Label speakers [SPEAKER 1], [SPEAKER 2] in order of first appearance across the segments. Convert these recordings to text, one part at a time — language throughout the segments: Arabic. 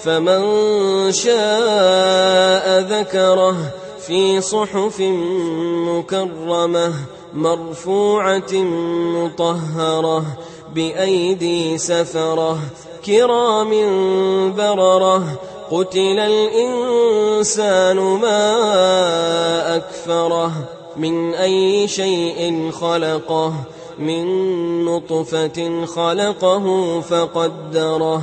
[SPEAKER 1] فمن شاء ذكره في صحف مكرمة مرفوعة مطهرة بأيدي سفرة كرام بررة قتل الإنسان ما أكفره من أي شيء خلقه من نطفة خلقه فقدره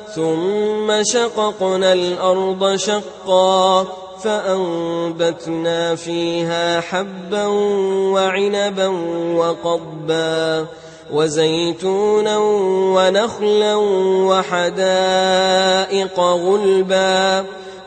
[SPEAKER 1] ثم شققنا الأرض شقا فأنبتنا فيها حبا وعنبا وقضبا وزيتونا ونخلا وحدائق غلبا